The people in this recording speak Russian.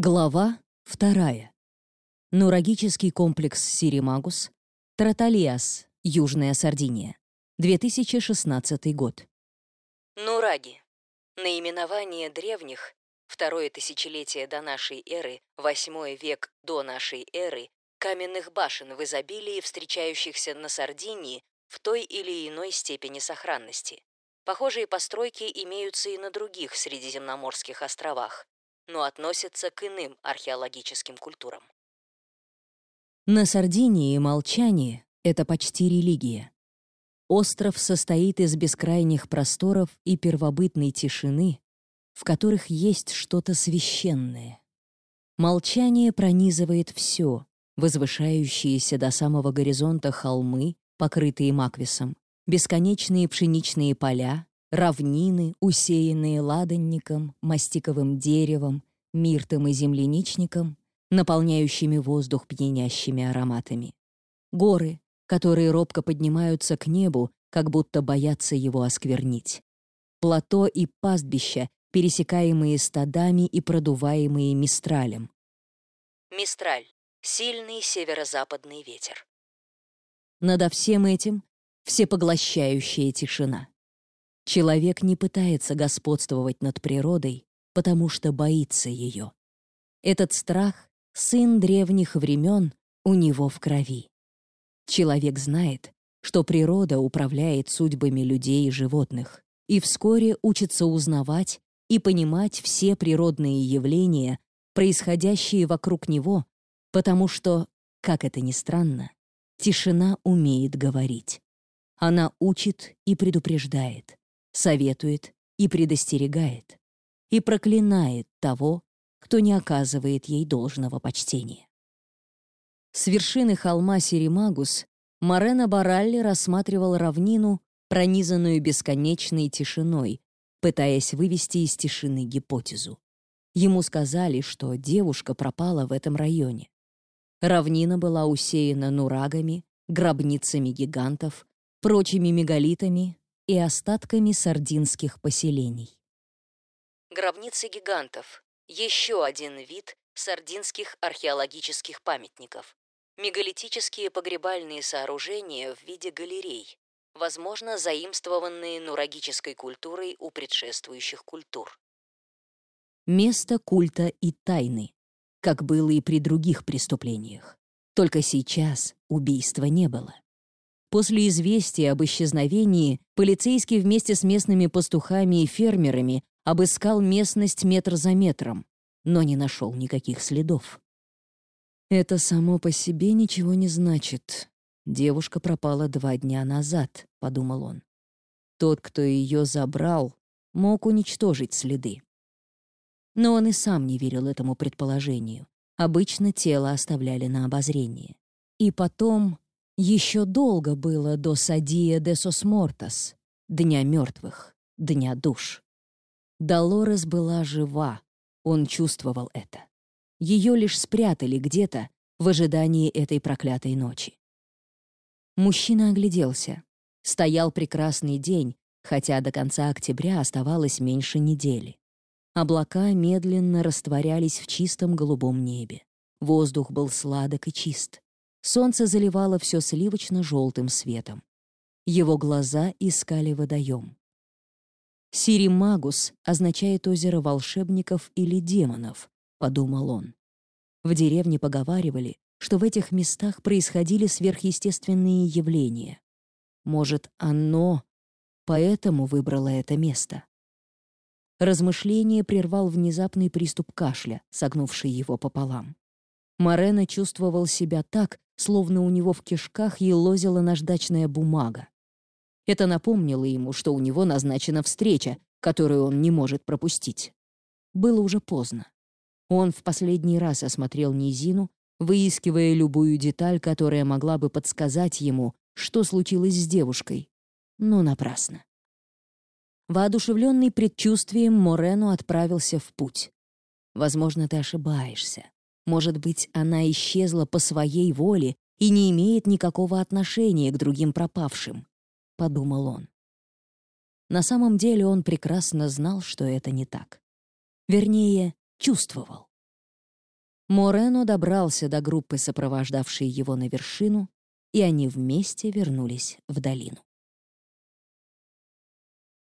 Глава вторая. Нурагический комплекс Сиримагус, Троталиас, Южная Сардиния, 2016 год. Нураги. Наименование древних, второе тысячелетие до нашей эры, восьмой век до нашей эры, каменных башен в изобилии, встречающихся на Сардинии в той или иной степени сохранности. Похожие постройки имеются и на других средиземноморских островах, но относятся к иным археологическим культурам. На Сардинии молчание — это почти религия. Остров состоит из бескрайних просторов и первобытной тишины, в которых есть что-то священное. Молчание пронизывает все, возвышающиеся до самого горизонта холмы, покрытые маквисом, бесконечные пшеничные поля, равнины, усеянные ладанником, мастиковым деревом, миртом и земляничником, наполняющими воздух пьянящими ароматами. Горы, которые робко поднимаются к небу, как будто боятся его осквернить. Плато и пастбища, пересекаемые стадами и продуваемые мистралем. Мистраль — сильный северо-западный ветер. Надо всем этим всепоглощающая тишина. Человек не пытается господствовать над природой, потому что боится ее. Этот страх — сын древних времен у него в крови. Человек знает, что природа управляет судьбами людей и животных, и вскоре учится узнавать и понимать все природные явления, происходящие вокруг него, потому что, как это ни странно, тишина умеет говорить. Она учит и предупреждает советует и предостерегает, и проклинает того, кто не оказывает ей должного почтения. С вершины холма Сиримагус Морено Баралли рассматривал равнину, пронизанную бесконечной тишиной, пытаясь вывести из тишины гипотезу. Ему сказали, что девушка пропала в этом районе. Равнина была усеяна нурагами, гробницами гигантов, прочими мегалитами и остатками сардинских поселений. Гробницы гигантов — еще один вид сардинских археологических памятников. Мегалитические погребальные сооружения в виде галерей, возможно, заимствованные нурагической культурой у предшествующих культур. Место культа и тайны, как было и при других преступлениях. Только сейчас убийства не было. После известия об исчезновении полицейский вместе с местными пастухами и фермерами обыскал местность метр за метром, но не нашел никаких следов. «Это само по себе ничего не значит. Девушка пропала два дня назад», — подумал он. «Тот, кто ее забрал, мог уничтожить следы». Но он и сам не верил этому предположению. Обычно тело оставляли на обозрение. И потом еще долго было до Садия де Сосмортас, Дня мертвых, Дня душ. Долорес была жива, он чувствовал это. Ее лишь спрятали где-то в ожидании этой проклятой ночи. Мужчина огляделся. Стоял прекрасный день, хотя до конца октября оставалось меньше недели. Облака медленно растворялись в чистом голубом небе. Воздух был сладок и чист. Солнце заливало все сливочно-желтым светом. Его глаза искали водоем. «Сиримагус» означает озеро волшебников или демонов, — подумал он. В деревне поговаривали, что в этих местах происходили сверхъестественные явления. Может, оно поэтому выбрало это место. Размышление прервал внезапный приступ кашля, согнувший его пополам. Морено чувствовал себя так, словно у него в кишках елозила наждачная бумага. Это напомнило ему, что у него назначена встреча, которую он не может пропустить. Было уже поздно. Он в последний раз осмотрел низину, выискивая любую деталь, которая могла бы подсказать ему, что случилось с девушкой. Но напрасно. Воодушевленный предчувствием, Морено отправился в путь. «Возможно, ты ошибаешься. Может быть, она исчезла по своей воле и не имеет никакого отношения к другим пропавшим, — подумал он. На самом деле он прекрасно знал, что это не так. Вернее, чувствовал. Морено добрался до группы, сопровождавшей его на вершину, и они вместе вернулись в долину.